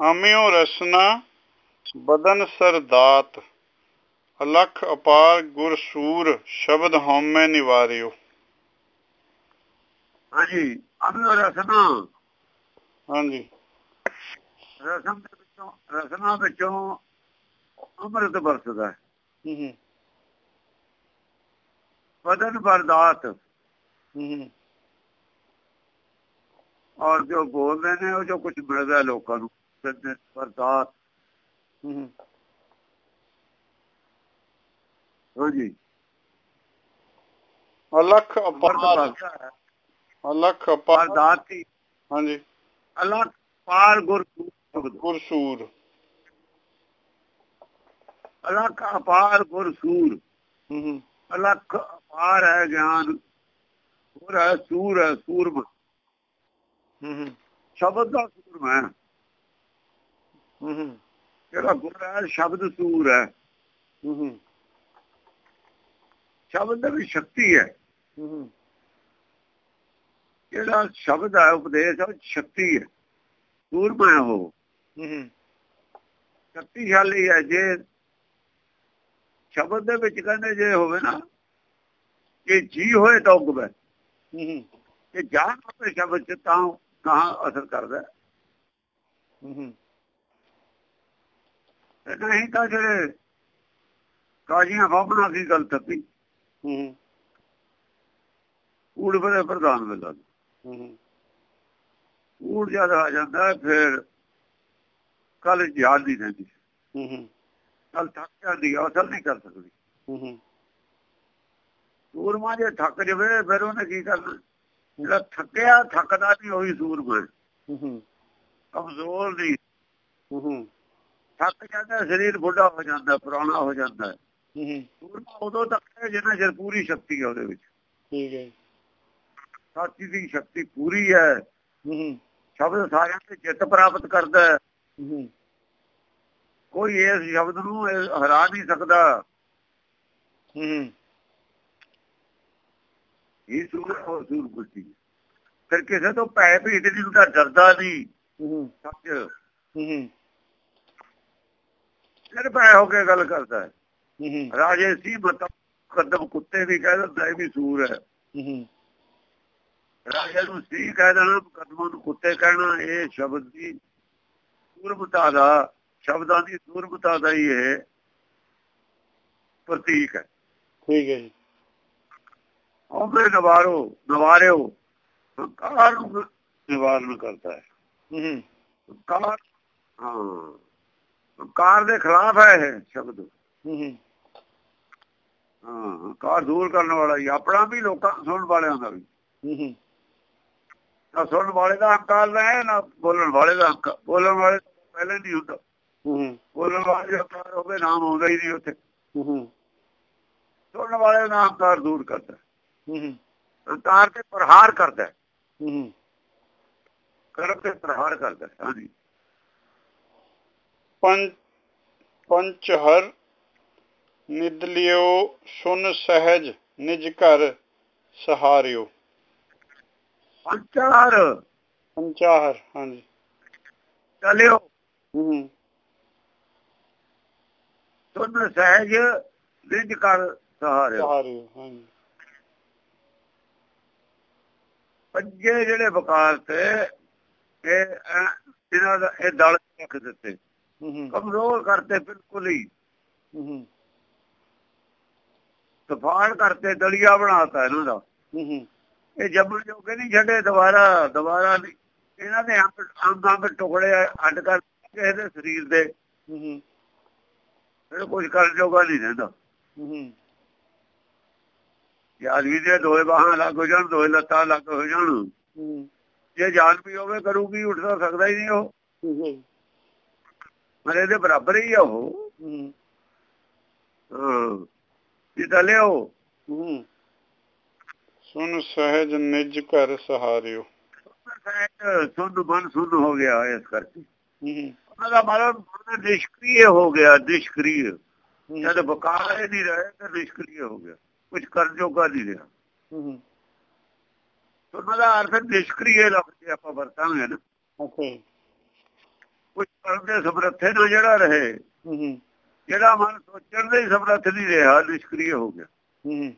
ਆਮਿਓ ਰਸਨਾ ਬਦਨ ਸਰਦਾਤ ਅਲਖ ਅਪਾਰ ਗੁਰ ਸੂਰ ਸ਼ਬਦ ਹਉਮੈ ਨਿਵਾਰਿਓ। ਹਾਂਜੀ ਅਮਿਓ ਰਸਨਾ। ਹਾਂਜੀ। ਰਸਮ ਦੇ ਵਿੱਚੋਂ ਰਸਨਾ ਵਿੱਚੋਂ ਅੰਮ੍ਰਿਤ ਵਰਸਦਾ। ਹੈ ਹੂੰ। ਹੂੰ ਬਦਨ ਬਰਦਾਤ ਹੂੰ ਹੂੰ। ਔਰ ਜੋ ਬੋਲਦੇ ਨੇ ਉਹ ਜੋ ਕੁਝ ਮਿਲਦਾ ਲੋਕਾਂ ਨੂੰ। ਹੂੰ। ਅਲਖ ਅਪਾਰ। ਅਲਖ ਹਾਂਜੀ। ਪਾਰ ਗੁਰ ਅਲਖ ਅਪਾਰ ਗੁਰ ਸੂਰ ਹੂੰ। ਹੂੰ ਅਲਖ ਅਪਾਰ ਹੈ ਗਿਆਨ। ਗੁਰ ਹੈ ਸੂਰ ਹੈ ਸੂਰਮ ਹੂੰ ਹੂੰ। ਸ਼ਬਦ ਦਾ ਸੂਰਮ ਹੈ। ਹੂੰ ਹੂੰ ਜਿਹੜਾ ਗੁਰ ਹੈ ਸ਼ਬਦ ਸੂਰ ਹੈ। ਸ਼ਬਦ ਦੇ ਸ਼ਕਤੀ ਹੈ। ਜਿਹੜਾ ਸ਼ਬਦ ਹੈ ਉਪਦੇਸ਼ ਹੈ ਸ਼ਕਤੀ ਹੈ। ਸੂਰਮਾ ਹੈ ਉਹ। ਹੂੰ ਹੂੰ ਸ਼ਕਤੀਸ਼ਾਲੀ ਹੈ। ਜੇ ਸ਼ਬਦ ਦੇ ਵਿੱਚ ਕਹਿੰਦੇ ਜੇ ਹੋਵੇ ਨਾ ਕਿ ਜੀ ਹੋਏ ਤਾਂ ਉਗਵੇ ਹੂੰ ਹੂੰ ਕਿ ਜਾਨ ਹੋਵੇ ਸ਼ਬਦ ਚ ਤਾਂ ਕਹਾਂ ਅਸਰ ਕਰਦਾ। ਹੈ। ਤੇ ਨਹੀਂ ਤਾਂ ਜਿਹੜੇ ਕਾਜੀਆਂ ਬਾਬਣਾ ਦੀ ਗੱਲ ਤੱਕੀ ਹੂੰ। ਊੜ ਬਰੇ ਪ੍ਰਧਾਨ ਵੇਲਾ ਹੂੰ ਹੂੰ। ਊੜ ਜਦ ਆ ਜਾਂਦਾ ਫਿਰ ਕੱਲ ਯਾਦ ਨਹੀਂ ਰਹਿੰਦੀ। ਹੂੰ ਹੂੰ। ਕੱਲ ਥੱਕ ਜਾਂਦੀ ਹੈ, ਅਸਰ ਨਹੀਂ ਕਰ ਸਕਦੀ। ਹੂੰ ਹੂੰ। ਸੂਰਮਾ ਜੇ ਥੱਕ ਜਵੇ ਫਿਰ ਉਹਨੇ ਕੀ ਕਰਨਾ? ਜਿਹੜਾ ਥੱਕਿਆ ਥੱਕਦਾ ਨਹੀਂ ਉਹੀ ਸੂਰਮਾ ਹੈ। ਹੂੰ ਹੂੰ। ਕਮਜ਼ੋਰ ਨਹੀਂ। ਹੂੰ ਹੂੰ। ਥੱਕ ਜਾਂਦਾ ਸਰੀਰ ਬੁੱਢਾ ਹੋ ਜਾਂਦਾ ਪੁਰਾਣਾ ਹੋ ਜਾਂਦਾ। ਹੈ। ਹੂੰ। ਹੂੰ ਸੂਰਮਾ ਉਦੋਂ ਤੱਕ ਹੈ ਜਿੰਨਾ ਚਿਰ ਪੂਰੀ ਸ਼ਕਤੀ ਹੈ ਉਹਦੇ ਵਿੱਚ। ਠੀਕ ਹੈ ਸਾਚੀ ਦੀ ਸ਼ਕਤੀ ਪੂਰੀ ਹੈ। ਹੂੰ ਹੂੰ। ਸ਼ਬਦ ਸਾਰਿਆਂ ਤੇ ਜਿੱਤ ਪ੍ਰਾਪਤ ਕਰਦਾ ਹੈ। ਕੋਈ ਇਸ ਸ਼ਬਦ ਨੂੰ ਹਰਾ ਨਹੀਂ ਸਕਦਾ। ਹੂੰ ਹੂੰ। ਇਹ ਸੂਰ ਹੋ ਸੂਰ ਬੁੱਧੀ ਫਿਰ ਕਿਸੇ ਤੋਂ ਪੈ ਭੀਟ ਨਹੀਂ ਹੁੰਦਾ ਡਰਦਾ ਨਹੀਂ। ਹੂੰ ਹੂੰ। ਸੱਚ। ਹੂੰ। ਪੈ ਹੋ ਕੇ ਗੱਲ ਕਰਦਾ। ਹੈ ਰਾਜੇ ਸੀ ਮਤਲਬ ਕਦਮ ਕੁੱਤੇ ਵੀ ਕਹਿ ਦਿੰਦਾ ਇਹ ਵੀ ਸੂਰ ਹੈ। ਰਾਜੇ ਨੂੰ ਸੀ ਕਹਿ ਦੇਣਾ ਕਦਮਾਂ ਨੂੰ ਕੁੱਤੇ ਕਹਿਣਾ ਇਹ ਸ਼ਬਦ ਦੀ ਸੂਰਮਤਾ ਦਾ ਸ਼ਬਦਾਂ ਦੀ ਸੂਰਮਤਾ ਦਾ ਹੀ ਇਹ ਪ੍ਰਤੀਕ ਹੈ। ਠੀਕ ਹੈ ਜੀ। ਉਹਦੇ ਨਵਾਰੋ ਨਵਾਰਿਓ ਹੰਕਾਰ ਨੂੰ ਨਿਵਾਰਨ ਕਰਦਾ ਹੈ। ਹੂੰ ਹੂੰ। ਹੰਕਾਰ ਹਾਂ। ਹੰਕਾਰ ਦੇ ਖਿਲਾਫ ਹੈ ਇਹ ਸ਼ਬਦ। ਹੂੰ ਹੰਕਾਰ ਦੂਰ ਕਰਨ ਵਾਲਾ ਹੀ ਆਪਣਾ ਵੀ ਲੋਕਾਂ ਸੁਣਨ ਵਾਲਿਆਂ ਦਾ ਵੀ। ਨਾ ਸੁਣਨ ਵਾਲੇ ਦਾ ਹੰਕਾਰ ਨਾ ਹੈ ਨਾ ਬੋਲਣ ਵਾਲੇ ਦਾ ਹੰਕਾਰ ਬੋਲਣ ਵਾਲੇ ਪਹਿਲਾਂ ਨਹੀਂ ਹੁੰਦਾ। ਬੋਲਣ ਵਾਲੇ ਦਾ ਹੰਕਾਰ ਹੋਵੇ ਨਾਮ ਆਉਂਦਾ ਹੀ ਨਹੀਂ ਉੱਥੇ। ਸੁਣਨ ਵਾਲੇ ਦਾ ਹੰਕਾਰ ਦੂਰ ਕਰਦਾ। ਹੰਕਾਰ ਤੇ ਪ੍ਰਹਾਰ ਕਰਦਾ। ਹੈ। ਹੂੰ ਹੂੰ। ਕਰਮ ਤੇ ਪ੍ਰਹਾਰ ਕਰਦਾ। ਹਾਂਜੀ। ਪੰਚ ਹਰ ਨਿਦ ਲਿਓ ਸੁਨ ਸਹਿਜ ਨਿਜ ਘਰ ਸਹਾਰਿਓ। ਪੰਚਾਰ ਪੰਚਾਹਰ ਹਾਂਜੀ। ਚਲਿਓ। ਹੂੰ। ਸੁਨ ਸਹਿਜ ਨਿਜ ਕਰ ਸਹਾਰਿਓ। ਸਹਾਰਿਓ ਹਾਂਜੀ। ਪੰਜੇ ਜਿਹੜੇ ਵਕਾਰ ਤੇ ਇਹ ਐਂ ਇਹਨਾਂ ਦਾ ਇਹ ਦਲ ਰੱਖ ਦਿੱਤੇ। ਕਮਜ਼ੋਰ ਕਰਤੇ ਬਿਲਕੁਲ ਹੀ। ਤਫਾਨ ਕਰਤੇ ਦਲੀਆ ਬਣਾਤਾ ਇਹਨਾਂ ਦਾ। ਇਹ ਜੰਮਣ ਜੋਗੇ ਨਹੀਂ ਛੱਡੇ ਦੁਬਾਰਾ ਦੁਬਾਰਾ ਇਹਨਾਂ ਦੇ ਅੰਗ ਅੰਗ ਟੁਕੜੇ ਅੱਡ ਕਰ ਕਿਸੇ ਦੇ ਸਰੀਰ ਦੇ। ਹੂੰ। ਹੂੰ ਇਹ ਕੁਝ ਕਰਨ ਜੋਗਾ ਨਹੀਂ ਰਹਿੰਦਾ। ਜੇ ਆਦਮੀ ਦੇ ਦੋਏ ਬਾਹਾਂ ਲੱਗ ਹੋ ਜਾਣ ਦੋਏ ਲੱਤਾਂ ਲੱਗ ਹੋ ਜਾਣ। ਜੇ ਜਾਨ ਵੀ ਹੋਵੇ ਕਰੂਗੀ ਉੱਠ ਤਾਂ ਸਕਦਾ ਹੀ ਨਹੀਂ ਉਹ। ਪਰ ਇਹਦੇ ਬਰਾਬਰ ਹੀ ਆ ਉਹ। ਹੂੰ। ਹਾਂ ਇਹ ਦਲਿਓ ਹੂੰ। ਸੁਨ ਸਹਿਜ ਨਿਜ ਘਰ ਸਹਾਰਿਓ। ਸੁਣ ਮਨ ਸੁਣ ਹੋ ਗਿਆ ਇਸ ਕਰਕੇ। ਉਹਨਾਂ ਦਾ ਮਨ ਨਿਸ਼ਕਰੀਏ ਹੋ ਗਿਆ ਨਿਸ਼ਕਰੀਏ ਹੂੰ। ਜਦ ਬਕਾਰ ਹੀ ਨਹੀਂ ਰਹੇ ਤਾਂ ਨਿਸ਼ਕਰੀਏ ਹੋ ਗਿਆ। ਕੁਝ ਕਰਨ ਜੋਗਾ ਨਹੀਂ ਰਿਹਾ। ਹੂੰ ਉਹਨਾਂ ਦਾ ਅਰਥ ਨਿਸ਼ਕਰੀਏ ਲਫ਼ਜ਼ ਆਪਾਂ ਵਰਤਾਂਗੇ ਨਾ। ਓਕੇ ਕੁਝ ਕਰਨ ਦੇ ਸਮਰੱਥੇ ਨਾਲ ਜਿਹੜਾ ਰਹੇ। ਜਿਹੜਾ ਮਨ ਸੋਚਣ ਦੇ ਸਮਰੱਥ ਨਹੀਂ ਰਿਹਾ ਨਿਸ਼ਕਰੀ ਹੋ ਗਿਆ। ਹੂੰ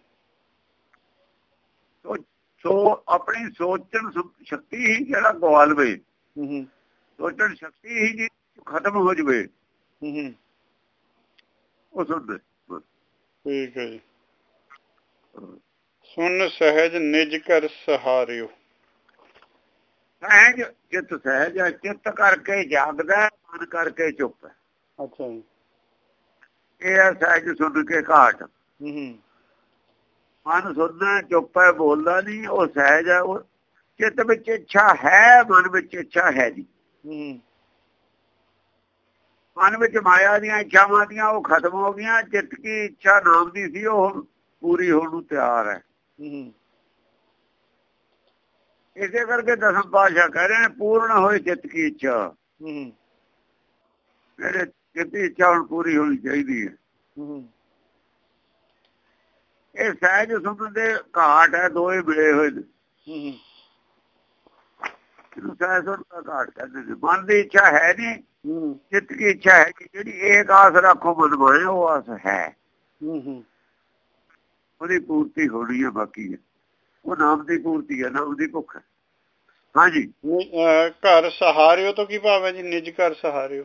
ਸੋ ਆਪਣੀ ਸੋਚਣ ਸ਼ਕਤੀ ਹੀ ਜਿਹੜਾ ਗਵਾ ਲਵੇ ਹੂੰ ਸੋਚਣ ਸ਼ਕਤੀ ਹੀ ਜੀ ਖਤਮ ਹੋ ਜਵੇ। ਹੂੰ ਉਹ ਸੁਣਦੇ ਠੀਕ ਹੈ ਜੀ। ਸੁਨ ਸਹਿਜ ਨਿਜ ਘਰ ਸਹਾਰਿਓ। ਸਹਿਜ ਚਿੱਤ ਸਹਿਜ ਚਿੱਤ ਕਰਕੇ ਜਾਗਦਾ ਮਨ ਕਰਕੇ ਚੁੱਪ ਹੈ। ਅੱਛਾ ਜੀ। ਇਹ ਹੈ ਸਹਿਜ ਸੁਣ ਕੇ ਘਾਟ। ਹੂੰ ਹੂੰ। ਮਨ ਸੁਣਦਾ ਚੁੱਪ ਹੈ ਬੋਲਦਾ ਨਹੀਂ ਉਹ ਸਹਿਜ ਹੈ ਉਹ ਚਿੱਤ ਵਿੱਚ ਇੱਛਾ ਹੈ ਮਨ ਵਿੱਚ ਇੱਛਾ ਹੈ ਜੀ। ਹੂੰ ਮਨ ਵਿੱਚ ਮਾਇਆ ਦੀਆਂ ਇੱਛਾਵਾਂ ਦੀਆਂ ਉਹ ਖਤਮ ਹੋ ਗਈਆਂ ਚਿੱਤ ਕੀ ਇੱਛਾ ਨਾਮ ਦੀ ਸੀ ਉਹ ਪੂਰੀ ਹੋਣ ਨੂੰ ਤਿਆਰ ਹੈ ਹੂੰ। ਇਸੇ ਕਰਕੇ ਦਸਮ ਪਾਸ਼ਾ ਕਹਿ ਰਹੇ ਨੇ ਪੂਰਨ ਹੋਏ ਚਿੱਤ ਕੀ ਇੱਛਾ। ਹੂੰ ਮੇਰੇ ਚਿੱਤ ਦੀ ਇੱਛਾ ਹੁਣ ਪੂਰੀ ਹੋਣੀ ਚਾਹੀਦੀ ਹੈ। ਹੂੰ ਇਹ ਸਹਿਜ ਸੁਣ ਦੇ ਘਾਟ ਹੈ ਦੋਏ ਮਿਲੇ ਹੋਏ ਨੇ। ਹੂੰ ਸਹਿਜ ਸੁਣ ਦਾ ਘਾਟ ਕਹਿੰਦੇ ਨੇ। ਮਨ ਦੀ ਇੱਛਾ ਹੈ ਨਹੀਂ ਚਿੱਤ ਦੀ ਇੱਛਾ ਹੈ ਕਿ ਜਿਹੜੀ ਏਕ ਆਸ ਰੱਖੋ ਮਨ ਮਾਏ ਉਹ ਆਸ ਹੈ। ਹੂੰ ਹੂੰ। ਉਹਦੀ ਪੂਰਤੀ ਹੋਣੀ ਹੈ ਬਾਕੀ ਹੈ। ਉਹ ਨਾਮ ਦੀ ਪੂਰਤੀ ਹੈ ਨਾਮ ਦੀ ਭੁੱਖ ਹੈ। ਹਾਂਜੀ। ਘਰ ਸਹਾਰਿਓ ਤੋਂ ਕੀ ਭਾਵ ਹੈ ਜੀ? ਨਿਜ ਘਰ ਸਹਾਰਿਓ।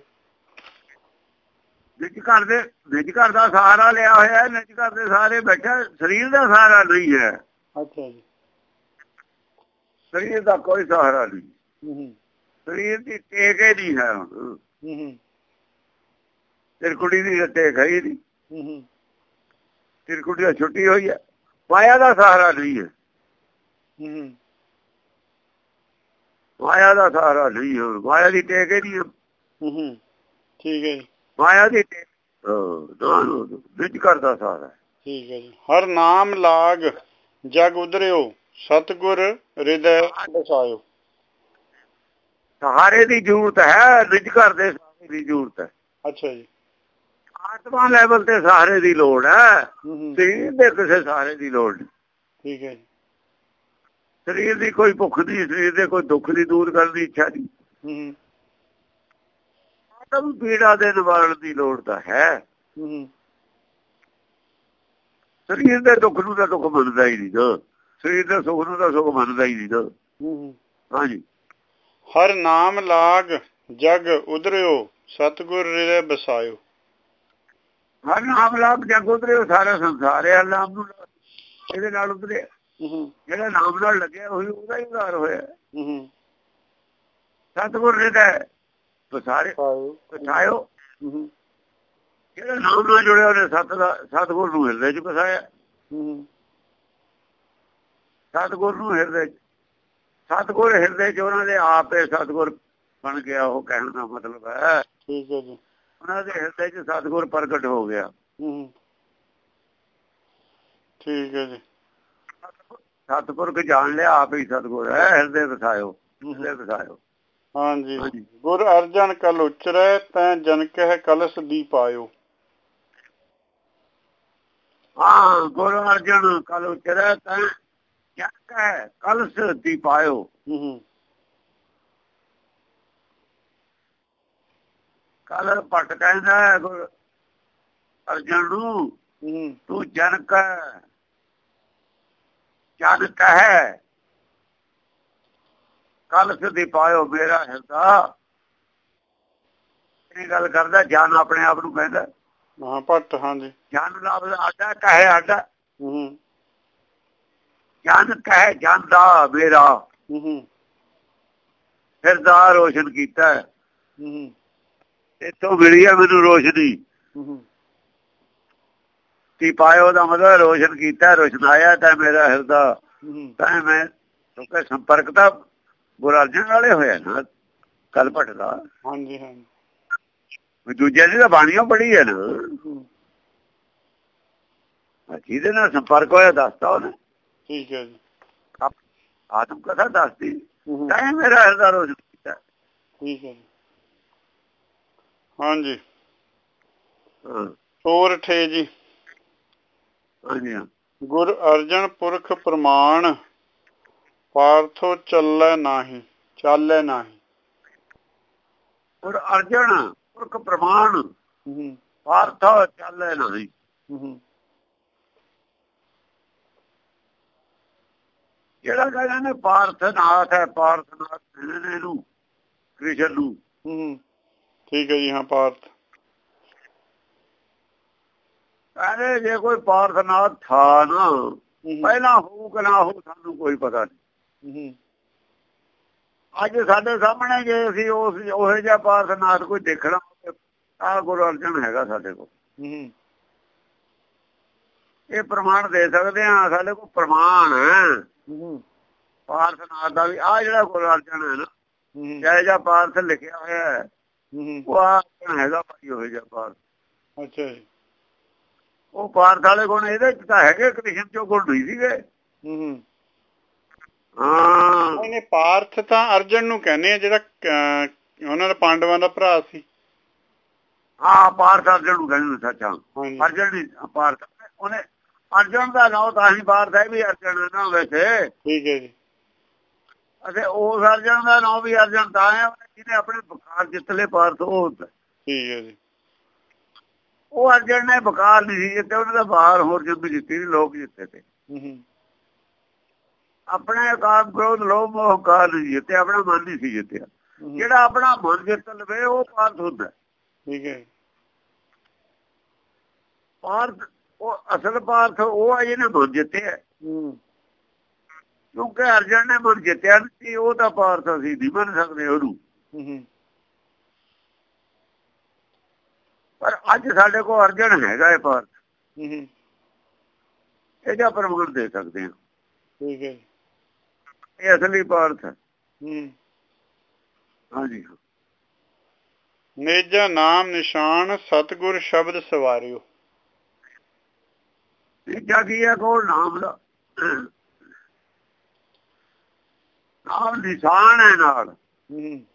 ਨਿੱਜ ਘਰ ਦੇ ਨਿੱਜ ਘਰ ਦਾ ਸਹਾਰਾ ਲਿਆ ਹੋਇਆ ਹੈ ਨਿੱਜ ਘਰ ਦੇ ਸਾਰੇ ਬੈਠਾ ਸਰੀਰ ਦਾ ਸਹਾਰਾ ਨਹੀਂ ਹੈ। ਅੱਛਾ ਜੀ। ਸਰੀਰ ਦਾ ਕੋਈ ਸਹਾਰਾ ਨਹੀਂ। ਸਰੀਰ ਦੀ ਟੇਕ ਹੀ ਨਹੀਂ ਹੈ ਹੂੰ ਹੂੰ। ਤੇਰੀ ਕੁੜੀ ਦੀ ਟੇਕ ਹੈ ਹੀ ਨਹੀਂ। ਹੂੰ ਹੂੰ। ਤੇਰੀ ਕੁੜੀ ਦੀ ਛੁੱਟੀ ਹੋਈ ਹੈ। ਮਾਇਆ ਦਾ ਸਹਾਰਾ ਨਹੀਂ ਹੂੰ। ਮਾਇਆ ਦਾ ਸਹਾਰਾ ਨਹੀਂ ਹੈ ਮਾਇਆ ਦੀ ਟੇਕ ਹੀ ਨਹੀਂ ਹੈ ਠੀਕ ਹੈ ਮਾਇਆ ਦੀ ਟੇਕ ਹਾਂ ਨਿੱਜ ਘਰ ਦਾ ਸਹਾਰਾ ਹੈ ਠੀਕ ਹੈ ਜੀ। ਹਰ ਨਾਮ ਲਾਗ ਜਗ ਉਦਰਿਓ ਸਤਗੁਰ ਹਿਰਦੈ ਬਸਾਇਓ ਸਹਾਰੇ ਦੀ ਜ਼ਰੂਰਤ ਹੈ ਨਿੱਜ ਘਰ ਦੇ ਸਹਾਰੇ ਦੀ ਜ਼ਰੂਰਤ ਹੈ। ਅੱਛਾ ਜੀ। ਆਤਮਾ ਲੈਵਲ ਤੇ ਸਹਾਰੇ ਦੀ ਲੋੜ ਹੈ। ਸਰੀਰ ਦੇ ਕਿਸੇ ਸਹਾਰੇ ਦੀ ਲੋੜ ਨਹੀਂ। ਠੀਕ ਹੈ ਜੀ। ਸਰੀਰ ਦੀ ਕੋਈ ਭੁੱਖ ਨਹੀਂ ਸਰੀਰ ਦੇ ਕੋਈ ਦੁੱਖ ਨਹੀਂ ਦੂਰ ਕਰਨ ਦੀ ਇੱਛਾ ਨਹੀਂ। ਹੂੰ। ਆਤਮ ਪੀੜਾ ਦੇ ਨਿਵਾਰਨ ਦੀ ਲੋੜ ਤਾਂ ਹੈ। ਸਰੀਰ ਦੇ ਦੁੱਖ ਨੂੰ ਤਾਂ ਦੁੱਖ ਮੰਨਦਾ ਹੀ ਨਹੀਂ। ਸਰੀਰ ਦੇ ਸੁੱਖ ਨੂੰ ਤਾਂ ਸੁੱਖ ਮੰਨਦਾ ਹੀ ਨਹੀਂ। ਹੂੰ। ਹਾਂਜੀ। ਹਰ ਨਾਮ ਲਾਗ ਜਗ ਉਦਰਿਓ ਸਤਗੁਰ ਹਿਰਦੈ ਬਸਾਇਓ। ਹਰ ਨਾਮ ਲਾਭ ਜਗ ਉਹ ਸਾਰਾ ਸੰਸਾਰ ਹੈ। ਨਾਮ ਨੂੰ ਇਹਦੇ ਨਾਲ ਹੂੰ ਜਿਹੜਾ ਨਾਮ ਨਾਲ ਲੱਗਿਆ ਉਹੀ ਉਹਦਾ ਹੀ ਉਧਾਰ ਹੋਇਆ। ਸਤਿਗੁਰ ਰਿਦਾ ਸਾਰੇ ਬਸਾਇਓ ਪਛਾਇਓ ਹੂੰ ਹੂੰ। ਜਿਹੜਾ ਨਾਮ ਨਾਲ ਜੁੜਿਆ ਉਹਨੇ ਸਤ ਦਾ ਸਤਿਗੁਰ ਨੂੰ ਹਿਰਦੇ 'ਚ ਪਸਾਇਆ। ਸਤਿਗੁਰ ਨੂੰ ਹਿਰਦੇ 'ਚ ਸਤਿਗੁਰ ਹਿਰਦੇ 'ਚ ਉਹਨਾਂ ਦੇ ਆਪੇ ਸਤਿਗੁਰ ਬਣ ਗਿਆ ਉਹ ਕਹਿਣ ਦਾ ਮਤਲਬ ਹੈ। ਠੀਕ ਹੈ ਜੀ। ਉਹਨਾਂ ਦੇ ਹਿਰਦੇ 'ਚ ਸਤਿਗੁਰ ਪ੍ਰਗਟ ਹੋ ਗਿਆ। ਠੀਕ ਹੈ ਜੀ। ਸਤਿਗੁਰ ਕੇ ਜਾਣ ਲਿਆ ਆਪ ਹੀ ਸਤਿਗੁਰ ਹੈ ਹਿਰਦੇ ਵਸਾਇਓ। ਹਿਰਦੇ ਵਸਾਇਓ ਹਾਂਜੀ। ਗੁਰ ਅਰਜਨ ਕਲ ਉਚਰੈ ਤੈ ਜਨ ਕਹਿ ਕਲਸ ਦੀ ਪਾਇਓ ਹਾਂ ਗੁਰੂ ਅਰਜਨ ਕਲ ਉਚਰੈ ਤਾਂ ਚੱਕ ਹੈ ਕਲਸ ਦੀ ਪਾਇਓ ਕਲ ਪਟ ਕਹਿੰਦਾ ਗੁਰੂ ਅਰਜਨ ਨੂੰ ਤੂੰ ਜਨਕ ਹੈ। ਜਨਕ ਹੈ ਕਲਸ ਦੀ ਪਾਇਓ ਮੇਰਾ ਹਿਰਦਾ। ਇਹ ਗੱਲ ਕਰਦਾ ਜਨ ਆਪਣੇ ਆਪ ਨੂੰ ਕਹਿੰਦਾ। ਹਾਂ ਭੱਟ ਹਾਂਜੀ। ਜਨ ਲਫ਼ਜ਼ ਆਡਾ ਕਹੇ ਆਡਾ। ਹੂੰ ਜਨ ਕਹੇ ਜਨ ਦਾ ਮੇਰਾ। ਹੂੰ ਹਿਰਦਾ ਰੋਸ਼ਨ ਕੀਤਾ। ਹੈ। ਇੱਥੋਂ ਮਿਲੀ ਹੈ ਮੈਨੂੰ ਰੋਸ਼ਨੀ। ਹੂੰ। ਤੀ ਪਾਇਓ ਦਾ ਮਤਲਬ ਰੋਸ਼ਨ ਕੀਤਾ ਰੋਸ਼ਨਾਇਆ ਤਾਂ ਮੇਰਾ ਹਿਰਦਾ। ਤਾਂ ਮੈਂ ਕਿਉਂਕਿ ਸੰਪਰਕ ਤਾਂ ਗੁਰਾਰਜਨ ਵਾਲੇ ਹੋਇਆ ਨਾ ਕਲ ਭਟਦਾ ਹਾਂਜੀ ਹਾਂਜੀ। ਵੀ ਦੂਜੇ ਦੀ ਤਾਂ ਬਾਣੀਆਂ ਪੜੀ ਹੈ ਨਾ। ਜਿਹਦੇ ਨਾਲ ਸੰਪਰਕ ਹੋਇਆ ਦੱਸਦਾ ਉਹਨੇ। ਠੀਕ ਹੈ ਜੀ। ਆਤਮ ਕਥਾ ਦੱਸਦੀ। ਤਾਂ ਮੇਰਾ ਹਿਰਦਾ ਰੋਸ਼ਨ ਕੀਤਾ। ਠੀਕ ਹੈ ਹਾਂਜੀ। ਹੋਰ ਠੇ ਜੀ। ਹਾਂਜੀ। ਗੁਰ ਅਰਜਨ ਪੁਰਖ ਪ੍ਰਮਾਣ ਪਾਰਥੋ ਚੱਲੈ ਨਾਹੀ ਚਾਲੈ ਨਾਹੀ। ਔਰ ਅਰਜਨ ਪੁਰਖ ਪ੍ਰਮਾਣ ਪਾਰਥ ਚੱਲੇ ਨਹੀਂ। ਜਿਹੜਾ ਕਹਿੰਦੇ ਨੇ ਪਾਰਥਨਾਥ ਹੈ ਪਾਰਥਨਾਥ ਕਹਿੰਦੇ ਨੇ ਇਹਨੂੰ ਕ੍ਰਿਸ਼ਨ ਨੂੰ। ਠੀਕ ਹੈ ਜੀ ਹਾਂ ਪਾਰਥ। ਕਹਿੰਦੇ ਜੇ ਕੋਈ ਪਾਰਥਨਾਥ ਥਾ ਨਾ ਪਹਿਲਾਂ ਹੋਊ ਕਿ ਨਾ ਹੋਊ ਸਾਨੂੰ ਕੋਈ ਪਤਾ ਨਹੀਂ। ਅੱਜ ਸਾਡੇ ਸਾਹਮਣੇ ਜੇ ਅਸੀਂ ਉਸ ਉਹੇ ਜਿਹਾ ਪਾਰਥਨਾਥ ਕੋਈ ਦੇਖਣਾ ਆ ਗੁਰੂ ਅਰਜਨ ਹੈਗਾ ਸਾਡੇ ਕੋਲ। ਇਹ ਪ੍ਰਮਾਣ ਦੇ ਸਕਦੇ ਆ ਸਾਡੇ ਕੋਲ ਪ੍ਰਮਾਣ ਹੈ। ਪਾਰਥਨਾਥ ਦਾ ਵੀ ਆ ਜਿਹੜਾ ਗੁਰੂ ਅਰਜਨ ਹੈ ਨਾ ਜਿਹੜਾ ਜਿਹਾ ਪਾਰਥ ਲਿਖਿਆ ਹੋਇਆ ਹੈ ਉਹ ਆ ਹੈਗਾ ਭਾਈ ਜਿਹਾ ਪਾਰਥ। ਅੱਛਾ ਜੀ। ਉਹ ਪਾਰਥ ਵਾਲੇ ਗੁਣ ਇਹਦੇ ਚ ਤਾਂ ਹੈਗੇ ਕ੍ਰਿਸ਼ਨ ਚੋਂ ਗੁਣ ਨਹੀਂ ਸੀਗੇ। ਹੂੰ ਹਾਂ। ਉਹਨੇ ਪਾਰਥ ਤਾਂ ਅਰਜਨ ਨੂੰ ਕਹਿੰਦੇ ਆ ਜਿਹੜਾ ਉਹਨਾਂ ਦਾ ਪਾਂਡਵਾਂ ਦਾ ਭਰਾ ਸੀ। ਹਾਂ ਪਾਰਥ ਅਰਜਨ ਨੂੰ ਕਹਿੰਦੇ ਸੱਚਾ ਅਰਜਨ ਨਹੀਂ ਪਾਰਥ। ਉਹਨੇ ਅਰਜਨ ਦਾ ਨਾਮ ਤਾਂ ਹੀ ਪਾਰਥ ਹੈ ਵੀ ਅਰਜਨ ਨਾ ਵੈਸੇ ਠੀਕ ਹੈ ਜੀ। ਅਤੇ ਉਸ ਅਰਜਨ ਦਾ ਨਾਮ ਵੀ ਅਰਜਨ ਤਾਂ ਹੈ ਜਿਹਨੇ ਆਪਣੇ ਬੁਖਾਰ ਜਿੱਤ ਲਏ ਪਾਰਥ ਉਹ। ਠੀਕ ਹੈ ਜੀ। ਉਹ ਅਰਜਨ ਨੇ ਬੁਖਾਰ ਨਹੀਂ ਸੀ ਜਿੱਤੇ ਉਹਨੇ ਤਾਂ ਬਾਹਰ ਹੋਰ ਜਿੱਤ ਜਿੱਤੀ ਨਹੀਂ ਲੋਕ ਜਿੱਤੇ ਤੇ। ਆਪਣੇ ਕਾਮ ਕ੍ਰੋਧ ਲੋਭ ਮੋਹ ਨਹੀਂ ਜਿੱਤੇ ਆਪਣਾ ਮਨ ਨਹੀਂ ਸੀ ਜਿੱਤਿਆ। ਜਿਹੜਾ ਆਪਣਾ ਮਨ ਜਿੱਤ ਲਵੇ ਉਹ ਪਾਰਥ ਹੁੰਦਾ। ਠੀਕ ਹੈ। ਪਾਰਥ ਉਹ ਅਸਲ ਪਾਰਥ ਉਹ ਹੈ ਜਿਹਨੇ ਮਨ ਜਿੱਤਿਆ। ਕਿਉਂਕਿ ਅਰਜਨ ਨੇ ਮਨ ਜਿੱਤਿਆ ਨਹੀਂ ਉਹ ਤਾਂ ਪਾਰਥ ਅਸੀਂ ਨਹੀਂ ਮੰਨ ਸਕਦੇ ਉਹਨੂੰ ਹੂੰ ਪਰ ਅੱਜ ਸਾਡੇ ਕੋਲ ਅਰਜਨ ਹੈਗਾ ਹੈ ਪਾਰਥ ਹੂੰ ਇਹਦਾ ਪ੍ਰਮਾਣ ਦੇ ਸਕਦੇ ਹਾਂ। ਠੀਕ ਹੈ। ਜੀ ਇਹ ਅਸਲੀ ਪਾਰਥ ਹੈ। ਹੂੰ। ਹਾਂਜੀ ਨੇਜਾ ਨਾਮ ਨਿਸ਼ਾਨ ਸਤਗੁਰ ਸ਼ਬਦ ਸਵਾਰਿਓ। ਤੀਜਾ ਕੀ ਹੈ ਕੋਲ? ਨਾਮ ਦਾ। ਨਾਮ ਨਿਸ਼ਾਨ ਹੈ ਨਾਲ। ਹੂੰ।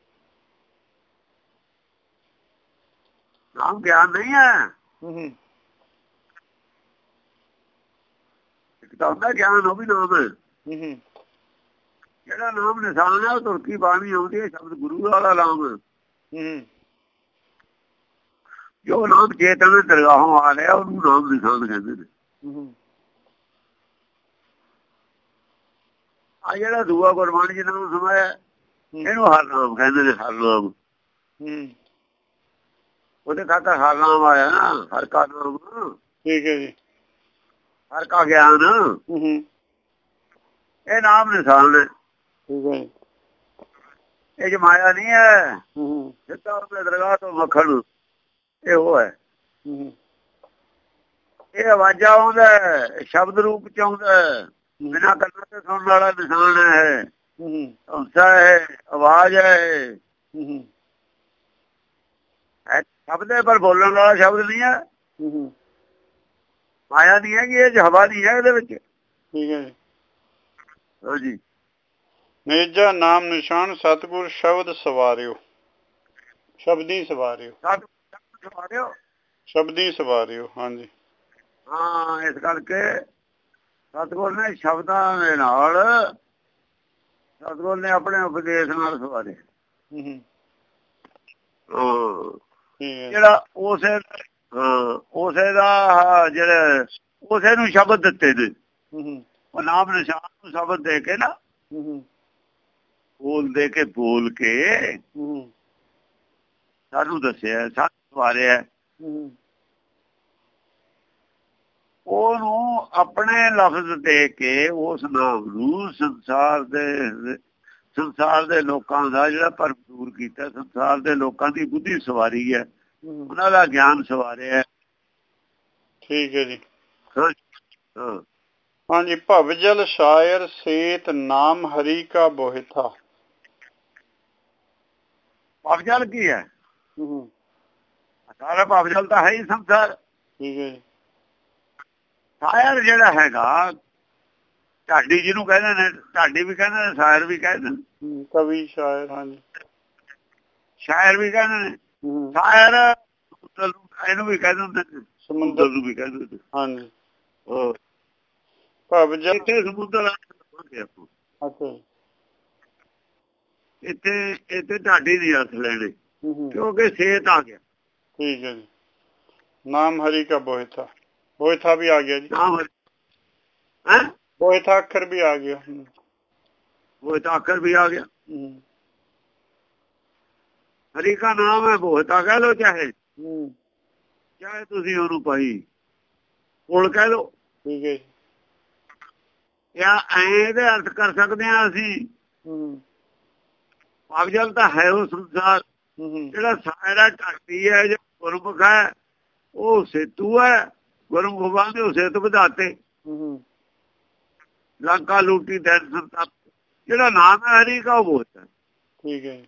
ਨਾਮ ਗਿਆਨ ਨਹੀਂ ਹੈ। ਹੂੰ ਇੱਕ ਤਾਂ ਹੁੰਦਾ ਗਿਆਨ ਉਹ ਵੀ ਨਾਮ। ਹੈ ਜਿਹੜਾ ਨਾਮ ਨਿਸ਼ਾਨ ਹੈ ਉਹ ਤੁਰਕੀ ਬਾਣੀ ਆਉਂਦੀ ਹੈ ਸ਼ਬਦ ਗੁਰੂ ਵਾਲਾ ਨਾਮ। ਹੈ ਜੋ ਨਾਮ ਚੇਤਨ ਦਰਗਾਹੋਂ ਆ ਰਿਹਾ ਉਹਨੂੰ ਨਾਮ ਨਿਸ਼ਾਨ ਕਹਿੰਦੇ ਨੇ। ਹੂੰ ਆ ਜਿਹੜਾ ਦੂਆ ਗੁਰਬਾਣੀ ਜੀ ਨਾਮ ਸਮਾਇਆ ਇਹਨੂੰ ਹਰ ਨਾਮ ਕਹਿੰਦੇ ਨੇ ਹਰ ਨਾਮ। ਹੂੰ। ਉਹਦੇ ਖਾਤਰ ਹਰ ਨਾਮ ਆਇਆ ਨਾ ਹਰ ਕਾ ਨਾਮ। ਠੀਕ ਹੈ ਜੀ। ਹਰ ਕਾ ਗਿਆਨ। ਇਹ ਨਾਮ ਨਿਸ਼ਾਨ ਹੈ ਠੀਕ ਹੈ ਜੀ। ਇਹ ਜਮਾਇਆ ਨਹੀਂ ਹੈ। ਹੂੰ ਸਿੱਧਾ ਉਹਦੇ ਦਰਗਾਹ ਤੋਂ ਮੱਖਣ। ਇਹ ਉਹ ਹੈ। ਇਹ ਆਵਾਜ਼ਾਂ ਆਉਂਦਾ ਸ਼ਬਦ ਰੂਪ ਚ ਆਉਂਦਾ। ਬਿਨਾਂ ਕੰਨਾਂ ਤੇ ਸੁਣਨ ਵਾਲਾ ਨਿਸ਼ਾਨ ਹੈ। ਹੂੰ ਹੰਸਾ ਹੈ ਆਵਾਜ਼ ਹੈ। ਸ਼ਬਦ ਹੈ ਪਰ ਬੋਲਣ ਵਾਲਾ ਸ਼ਬਦ ਨਹੀਂ ਹੈ ਹੂੰ। ਮਾਇਆ ਨਹੀਂ ਹੈ ਕਿ ਇਹ ਹਵਾ ਨਹੀਂ ਹੈ ਇਹਦੇ ਵਿੱਚ। ਠੀਕ ਹੈ ਜੀ। ਨੇਜਾ ਨਾਮ ਨਿਸ਼ਾਨ ਸਤਗੁਰ ਸ਼ਬਦ ਸਵਾਰਿਓ। ਸ਼ਬਦੀ ਸਵਾਰਿਓ। ਸ਼ਬਦੀ ਸਵਾਰਿਓ? ਹਾਂਜੀ। ਹਾਂ ਇਸ ਕਰਕੇ ਸਤਗੁਰ ਨੇ ਸ਼ਬਦਾਂ ਦੇ ਨਾਲ ਸਤਗੁਰ ਨੇ ਆਪਣੇ ਉਪਦੇਸ਼ ਨਾਲ ਸਵਾਰੇ। ਹੈ। ਜਿਹੜਾ ਉਸੇ ਹਾਂ ਉਸੇ ਦਾ ਜਿਹੜੇ ਉਸੇ ਨੂੰ ਸ਼ਬਦ ਦਿੱਤੇ ਨੇ ਹੂੰ ਹੂੰ। ਉਹ ਨਾਮ ਨਿਸ਼ਾਨ ਨੂੰ ਸ਼ਬਦ ਦੇ ਕੇ ਨਾ ਬੋਲ ਦੇ ਕੇ ਬੋਲ ਕੇ ਸਾਨੂੰ ਦੱਸਿਆ ਸਾਨੂੰ ਸਵਾਰਿਆ। ਉਹਨੂੰ ਆਪਣੇ ਲਫ਼ਜ਼ ਦੇ ਕੇ ਉਸ ਨਾਮ ਨੂੰ ਸੰਸਾਰ ਦੇ ਸੰਸਾਰ ਦੇ ਲੋਕਾਂ ਦਾ ਜਿਹੜਾ ਭਰਪੂਰ ਕੀਤਾ ਸੰਸਾਰ ਦੇ ਲੋਕਾਂ ਦੀ ਬੁੱਧੀ ਸਵਾਰੀ ਹੈ। ਉਹਨਾਂ ਦਾ ਗਿਆਨ ਸਵਾਰਿਆ ਹੈ। ਠੀਕ ਹੈ ਜੀ। ਹਾਂਜੀ ਭਵਜਲ ਸ਼ਾਇਰ ਸੇਤ ਨਾਮ ਹਰੀ ਕਾ ਬੋਹਿਥਾ ਭਵਜਲ ਕੀ ਹੈ? ਹੂੰ। ਸਾਰਾ ਭਵਜਲ ਤਾਂ ਹੈ ਹੀ ਸੰਸਾਰ। ਠੀਕ ਹੈ ਜੀ। ਸਾਇਰ ਜਿਹੜਾ ਹੈਗਾ ਢਾਡੀ ਜਿਹਨੂੰ ਕਹਿੰਦੇ ਨੇ ਢਾਡੀ ਵੀ ਕਹਿੰਦੇ ਨੇ ਸਾਇਰ ਵੀ ਕਹਿੰਦੇ ਨੇ। ਕਵੀ ਸ਼ਾਇਰ ਹਾਂਜੀ। ਸ਼ਾਇਰ ਵੀ ਕਹਿੰਦੇ ਨੇ। ਸ਼ਾਇਰ ਇਹਨੂੰ ਵੀ ਕਹਿੰਦੇ ਨੇ। ਸਮੁੰਦਰ। ਨੂੰ ਵੀ ਕਹਿੰਦੇ ਨੇ। ਹਾਂਜੀ। ਉਹ ਭਾਵ ਜਦ ਇੱਥੇ ਸਮੁੰਦਰ ਆ ਗਿਆ ਅੱਛਾ ਇੱਥੇ ਇੱਥੇ ਢਾਡੀ ਦੀ ਹੱਥ ਲੈਣੇ ਕਿਉਂਕਿ ਸੇਤ ਆ ਗਿਆ। ਠੀਕ ਹੈ ਜੀ। ਨਾਮ ਹਰੀ ਕਾ ਬੋਹਿਤਾ। ਬੋਹਿਤਾ ਵੀ ਆ ਗਿਆ ਜੀ। ਨਾਮ ਹਰੀ ਹੈ? ਅੱਖਰ ਵੀ ਆ ਗਿਆ। ਉਹ ਤਾਂ ਵੀ ਆ ਗਿਆ। ਹਰੀ ਦਾ ਨਾਮ ਹੈ ਬੋਹਤਾ ਕਹਿ ਲੋ ਚਾਹੇ। ਚਾਹੇ ਤੁਸੀਂ ਉਹਨੂੰ ਪਾਈ ਕੋਲ ਕਹਿ ਲੋ ਠੀਕ ਹੈ ਯਾ ਐਂ ਦੇ ਅਰਥ ਕਰ ਸਕਦੇ ਆ ਅਸੀਂ। ਪਾਪ ਜਲ ਤਾਂ ਹੈ ਉਹ ਸੰਸਾਰ। ਜਿਹੜਾ ਸਾਰਾ ਢਾਟੀ ਹੈ ਜੋ ਗੁਰਮੁਖ ਹੈ ਉਹ ਸੇਤੂ ਹੈ। ਗੁਰਮੁਖ ਬਾਂਦੇ ਉਹ ਸੇਤ ਵਧਾਤੇ ਲੰਕਾ ਲੂਟੀ ਦੈਨ ਸੰਤਾਪ ਜਿਹੜਾ ਨਾਮ ਹੈ ਹਰੀ ਦਾ ਉਹ ਹੈ। ਠੀਕ ਹੈ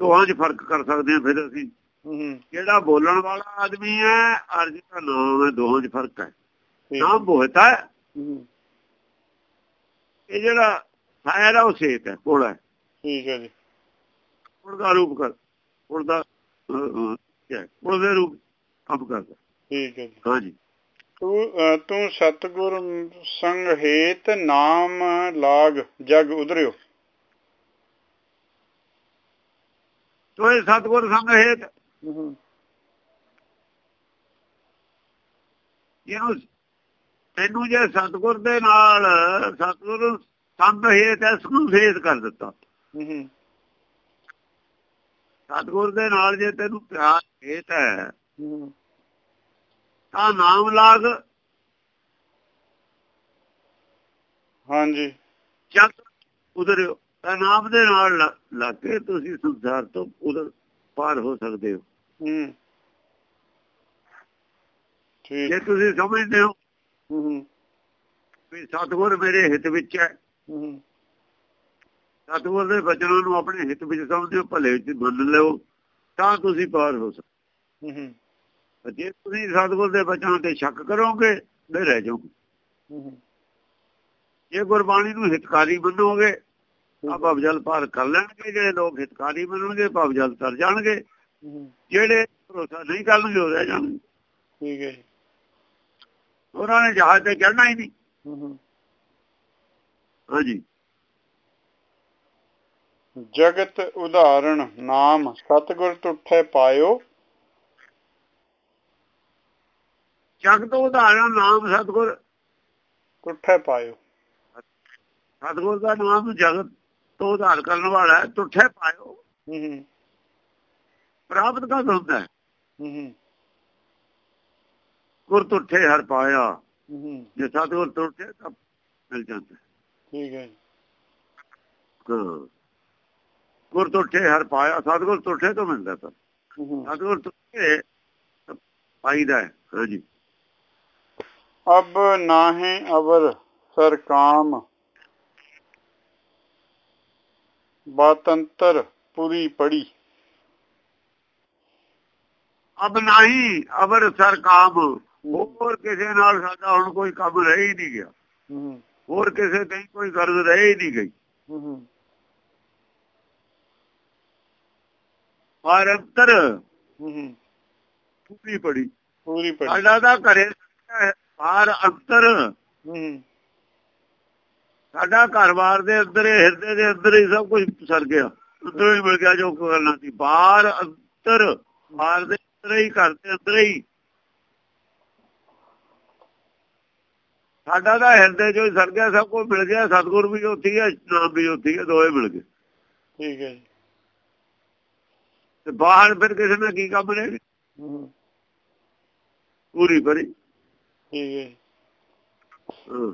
ਦੋਹਾਂ 'ਚ ਫ਼ਰਕ ਕਰ ਸਕਦੇ ਆ ਫਿਰ ਅਸੀਂ। ਜਿਹੜਾ ਬੋਲਣ ਵਾਲਾ ਆਦਮੀ ਹੈ ਅਰ ਜਿਹਦਾ ਨਾਮ ਹੈ ਦੋਹਾਂ 'ਚ ਫ਼ਰਕ ਹੈ। ਨਾਮ ਬਹੁਤ ਹੈ। ਇਹ ਜਿਹੜਾ ਸਾਇਰ ਉਹ ਸੇਤ ਹੈ ਕੋੜਾ ਹੈ। ਠੀਕ ਹੈ ਜੀ। ਦਾ ਰੂਪ ਕਰ ਉਹਦਾ ਉਹਦੇ ਰੂਪ ਕੰਮ ਕਰਦਾ। ਠੀਕ ਹੈ ਜੀ। ਹਾਂਜੀ ਤੂੰ ਤੂੰ ਸਤਗੁਰ ਸੰਗ ਹੇਤ ਨਾਮ ਲਾਗ ਜਗ ਉਧਰਿਓ। ਤੂੰ ਸਤਗੁਰ ਸੰਗ ਹੇਤ। ਇਹਨੂੰ ਤੈਨੂੰ ਜੇ ਸਤਗੁਰ ਦੇ ਨਾਲ ਸਤਗੁਰ ਸੰਗ ਹੇਤ ਇਸ ਨੂੰ ਫੇਸ ਕਰ ਦਿੱਤਾ। ਸਤਗੁਰ ਦੇ ਨਾਲ ਜੇ ਤੈਨੂੰ ਪਿਆਰ ਹੇਤ ਹੈ। ਤਾਂ ਨਾਮ ਲਾਗ। ਹਾਂਜੀ। ਜਦ ਉਧਰਿਓ ਨਾਮ ਦੇ ਨਾਲ ਲੱਗ ਕੇ ਤੁਸੀਂ ਸੰਸਾਰ ਤੋਂ ਉਧਰ ਪਾਰ ਹੋ ਸਕਦੇ ਹੋ। ਹੂੰ। ਜੇ ਤੁਸੀਂ ਸਮਝਦੇ ਹੋ ਹੂੰ ਵੀ ਸਤਗੁਰ ਮੇਰੇ ਹਿੱਤ ਵਿੱਚ ਹੈ। ਹੂੰ ਸਤਗੁਰ ਦੇ ਬਚਨਾਂ ਨੂੰ ਆਪਣੇ ਹਿੱਤ ਵਿੱਚ ਸਮਝਦੇ ਹੋ ਭਲੇ ਵਿੱਚ ਮੰਨ ਲਓ ਤਾਂ ਤੁਸੀਂ ਪਾਰ ਹੋ ਸਕਦੇ ਹੂੰ। ਜੇ ਤੁਸੀਂ ਸਤਗੁਰ ਦੇ ਬਚਨਾਂ ਤੇ ਸ਼ੱਕ ਕਰੋਗੇ ਤੇ ਰਹਿ ਜਾਓਗੇ। ਜੇ ਗੁਰਬਾਣੀ ਨੂੰ ਹਿਤਕਾਰੀ ਮੰਨੋਗੇ ਆ ਭਵਜਲ ਪਾਰ ਕਰ ਲੈਣਗੇ। ਜਿਹੜੇ ਲੋਕ ਹਿਤਕਾਰੀ ਮੰਨਣਗੇ ਭਵਜਲ ਤਰ ਜਾਣਗੇ। ਜਿਹੜੇ ਭਰੋਸਾ ਨਹੀਂ ਕਰਨਗੇ ਉਹ ਰਹਿ ਜਾਣਗੇ। ਠੀਕ ਹੈ ਉਹਨਾਂ ਨੇ ਜਹਾਜ਼ ਤੇ ਚੜਨਾ ਹੀ ਨਹੀਂ। ਹਾਂਜੀ। ਜਗਤ ਉਦਾਹਰਣ ਨਾਮ ਸਤਗੁਰ ਟੁੱਠੇ ਪਾਇਓ। ਜਗ ਤੋਂ ਉਦਾਹਰਨ ਨਾਮ ਸਤਗੁਰ। ਤੁਠੇ ਪਾਇਓ। ਸਤਗੁਰ ਦਾ ਨਾਮ ਜਗਤ ਤੋਂ ਉਧਾਰ ਕਰਨ ਵਾਲਾ ਹੈ ਤੁਠੇ ਪਾਇਓ। ਹੂੰ ਪ੍ਰਾਪਤ ਕਦ ਹੁੰਦਾ ਹੈ? ਹੂੰ ਗੁਰ ਤੁਠੇ ਹਰ ਪਾਇਆ। ਹੂੰ ਜੇ ਸਤਗੁਰ ਤੁਠੇ ਤਾਂ ਮਿਲ ਜਾਂਦਾ। ਠੀਕ ਹੈ। ਗੁਰ ਤੁਠੇ ਹਰ ਪਾਇਆ ਸਤਗੁਰ ਤੁਠੇ ਤੋਂ ਮਿਲਦਾ ਤਾਂ ਸਤਗੁਰ ਤਾਂ ਪਾਈਦਾ ਹੈ ਹਾਂਜੀ। ਅਬ ਨਾਹੇ ਅਵਰ ਸਰ ਕਾਮ ਬਾਤੰਤਰ ਪੂਰੀ ਪੜੀ ਅਬ ਨਹੀਂ ਅਬਰ ਸਰ ਕਾਮ ਹੋਰ ਕਿਸੇ ਨਾਲ ਸਾਡਾ ਹੁਣ ਕੋਈ ਕੰਮ ਰਹਿ ਹੀ ਨਹੀਂ ਗਿਆ। ਹੋਰ ਕਿਸੇ ਤੇ ਕੋਈ ਗਰਜ਼ ਰਹਿ ਹੀ ਨਹੀਂ ਗਈ। ਪਰ ਅੰਤਰ ਪੂਰੀ ਪੜੀ ਪੂਰੀ ਪੜੀ ਸਾਡਾ ਤਾਂ ਘਰੇ ਬਾਹਰ ਅੰਤਰ। ਸਾਡਾ ਘਰ-ਬਾਰ ਦੇ ਅੰਦਰ ਹੀ ਹਿਰਦੇ ਦੇ ਅੰਦਰ ਹੀ ਸਭ ਕੁਝ ਸਰ ਗਿਆ। ਅੰਦਰੋਂ ਹੀ ਮਿਲ ਗਿਆ ਜੋ ਕਰਨਾ ਸੀ। ਬਾਹਰ ਅੰਤਰ ਬਾਹਰ ਦੇ ਅੰਦਰ ਹੀ ਘਰ ਦੇ ਅੰਦਰ ਹੀ। ਸਾਡਾ ਤਾਂ ਹਿਰਦੇ ਹੀ ਸਰ ਗਿਆ ਸਭ ਕੁਝ ਮਿਲ ਗਿਆ। ਸਤਿਗੁਰ ਵੀ ਉੱਥੇ ਹੀ ਨਾਮ ਵੀ ਉੱਥੇ ਹੀ ਦੋਏ ਮਿਲ ਗਏ। ਠੀਕ ਹੈ ਜੀ। ਤੇ ਬਾਹਰ ਫਿਰ ਕਿਸੇ ਨਾਲ ਕੀ ਕੰਮ ਹੂੰ। ਪੂਰੀ ਭਰੀ। ਠੀਕ ਹੈ ਜੀ ਹਾਂ।